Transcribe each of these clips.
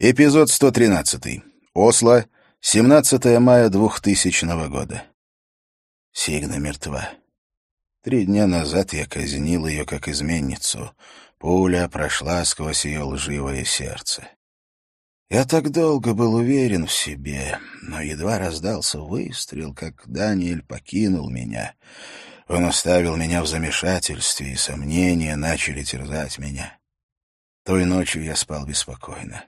Эпизод 113. Осло, 17 мая 2000 года. Сигна мертва. Три дня назад я казнил ее как изменницу. Пуля прошла сквозь ее лживое сердце. Я так долго был уверен в себе, но едва раздался выстрел, как Даниэль покинул меня. Он оставил меня в замешательстве, и сомнения начали терзать меня. Той ночью я спал беспокойно.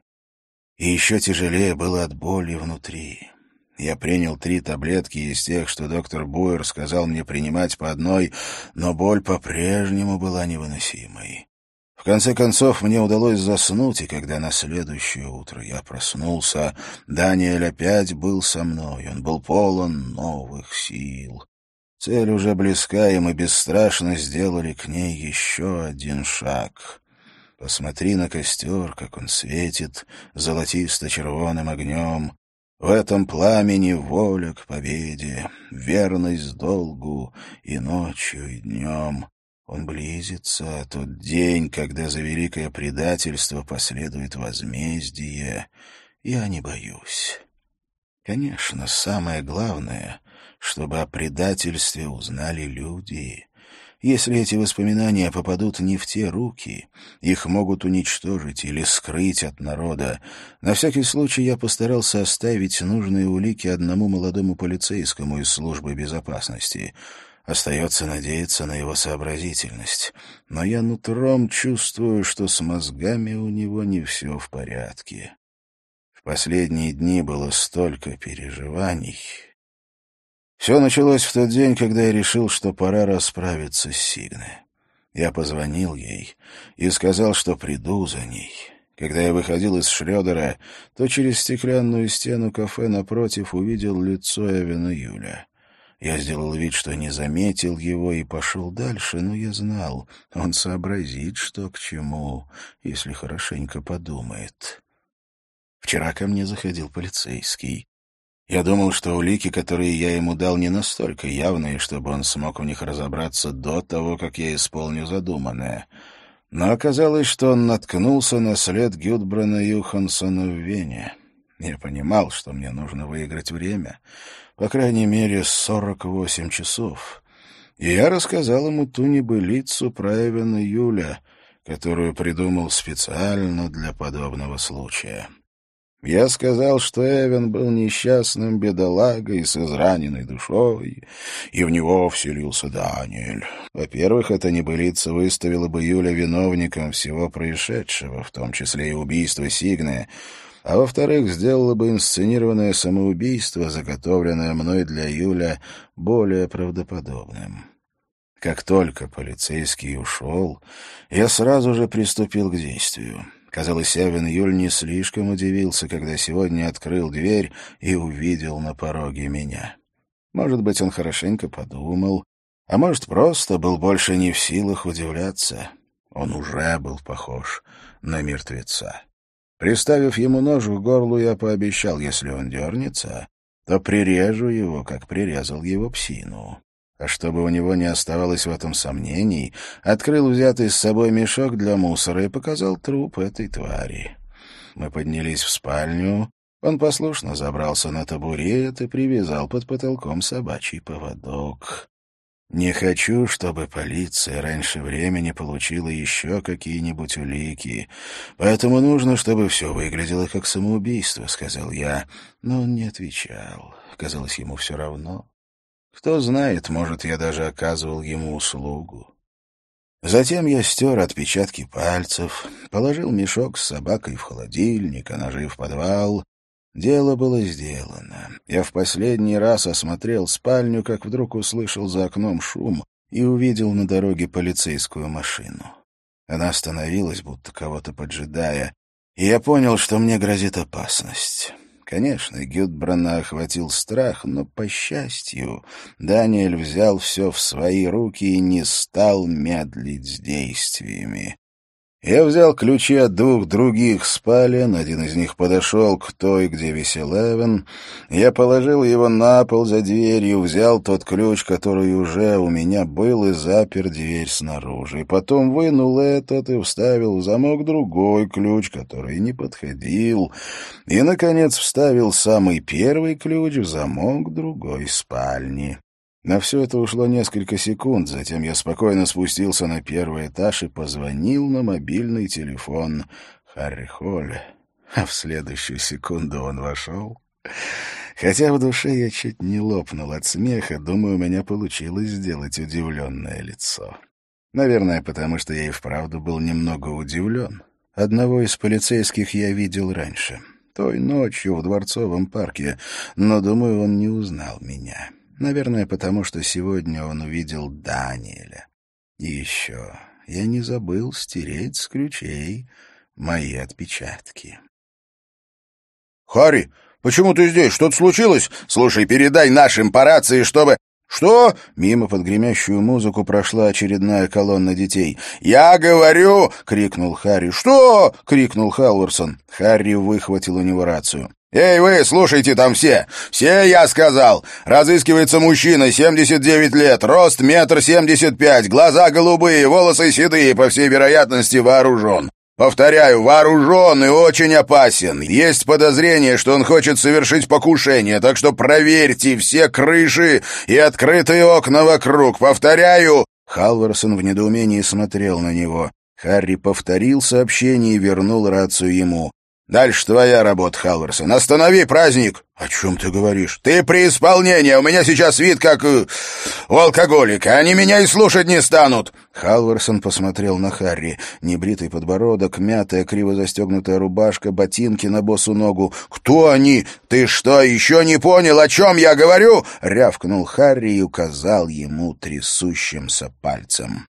И еще тяжелее было от боли внутри. Я принял три таблетки из тех, что доктор Буэр сказал мне принимать по одной, но боль по-прежнему была невыносимой. В конце концов, мне удалось заснуть, и когда на следующее утро я проснулся, Даниэль опять был со мной, он был полон новых сил. Цель уже близка, и мы бесстрашно сделали к ней еще один шаг. Посмотри на костер, как он светит золотисто-червоным огнем. В этом пламени воля к победе, верность долгу и ночью, и днем. Он близится, тот день, когда за великое предательство последует возмездие. Я не боюсь. Конечно, самое главное, чтобы о предательстве узнали люди. Если эти воспоминания попадут не в те руки, их могут уничтожить или скрыть от народа. На всякий случай я постарался оставить нужные улики одному молодому полицейскому из службы безопасности. Остается надеяться на его сообразительность. Но я нутром чувствую, что с мозгами у него не все в порядке. В последние дни было столько переживаний, все началось в тот день, когда я решил, что пора расправиться с Сигной. Я позвонил ей и сказал, что приду за ней. Когда я выходил из Шрёдера, то через стеклянную стену кафе напротив увидел лицо Эвена Юля. Я сделал вид, что не заметил его и пошел дальше, но я знал, он сообразит, что к чему, если хорошенько подумает. Вчера ко мне заходил полицейский. Я думал, что улики, которые я ему дал, не настолько явные, чтобы он смог в них разобраться до того, как я исполню задуманное. Но оказалось, что он наткнулся на след Гюдбрана Юхансона в Вене. Я понимал, что мне нужно выиграть время, по крайней мере, сорок восемь часов. И я рассказал ему ту небылицу про Эвена Юля, которую придумал специально для подобного случая. Я сказал, что Эвен был несчастным бедолагой с израненной душой, и в него вселился Даниэль. Во-первых, эта небылица выставила бы Юля виновником всего происшедшего, в том числе и убийства Сигны, а во-вторых, сделала бы инсценированное самоубийство, заготовленное мной для Юля, более правдоподобным. Как только полицейский ушел, я сразу же приступил к действию. Казалось, Эвен Юль не слишком удивился, когда сегодня открыл дверь и увидел на пороге меня. Может быть, он хорошенько подумал, а может, просто был больше не в силах удивляться. Он уже был похож на мертвеца. Приставив ему нож в горло, я пообещал, если он дернется, то прирежу его, как прирезал его псину. А чтобы у него не оставалось в этом сомнений, открыл взятый с собой мешок для мусора и показал труп этой твари. Мы поднялись в спальню. Он послушно забрался на табурет и привязал под потолком собачий поводок. Не хочу, чтобы полиция раньше времени получила еще какие-нибудь улики, поэтому нужно, чтобы все выглядело как самоубийство, — сказал я, но он не отвечал. Казалось, ему все равно. Кто знает, может, я даже оказывал ему услугу. Затем я стер отпечатки пальцев, положил мешок с собакой в холодильник, а ножи в подвал. Дело было сделано. Я в последний раз осмотрел спальню, как вдруг услышал за окном шум и увидел на дороге полицейскую машину. Она остановилась, будто кого-то поджидая, и я понял, что мне грозит опасность. Конечно, Гюдбрана охватил страх, но, по счастью, Даниэль взял все в свои руки и не стал медлить с действиями. Я взял ключи от двух других спален, один из них подошел к той, где висел Эван. Я положил его на пол за дверью, взял тот ключ, который уже у меня был, и запер дверь снаружи. Потом вынул этот и вставил в замок другой ключ, который не подходил. И, наконец, вставил самый первый ключ в замок другой спальни. На все это ушло несколько секунд, затем я спокойно спустился на первый этаж и позвонил на мобильный телефон Харри Холли. А в следующую секунду он вошел. Хотя в душе я чуть не лопнул от смеха, думаю, у меня получилось сделать удивленное лицо. Наверное, потому что я и вправду был немного удивлен. Одного из полицейских я видел раньше, той ночью в Дворцовом парке, но, думаю, он не узнал меня. Наверное, потому что сегодня он увидел Даниэля. И еще я не забыл стереть с ключей мои отпечатки. «Харри, почему ты здесь? Что-то случилось? Слушай, передай нашим по рации, чтобы...» «Что?» — мимо под гремящую музыку прошла очередная колонна детей. «Я говорю!» — крикнул Харри. «Что?» — крикнул Халварсон. Харри выхватил у него рацию. «Эй вы, слушайте там все! Все, я сказал! Разыскивается мужчина, 79 лет, рост метр семьдесят пять, глаза голубые, волосы седые, по всей вероятности вооружен. Повторяю, вооружен и очень опасен. Есть подозрение, что он хочет совершить покушение, так что проверьте все крыши и открытые окна вокруг. Повторяю!» Халварсон в недоумении смотрел на него. Харри повторил сообщение и вернул рацию ему. Дальше твоя работа, Халварсон. Останови праздник. О чем ты говоришь? Ты при исполнении. У меня сейчас вид как э, у алкоголика. Они меня и слушать не станут. Халварсон посмотрел на Харри. Небритый подбородок, мятая, криво застегнутая рубашка, ботинки на босу ногу. «Кто они? Ты что, еще не понял, о чем я говорю?» Рявкнул Харри и указал ему трясущимся пальцем.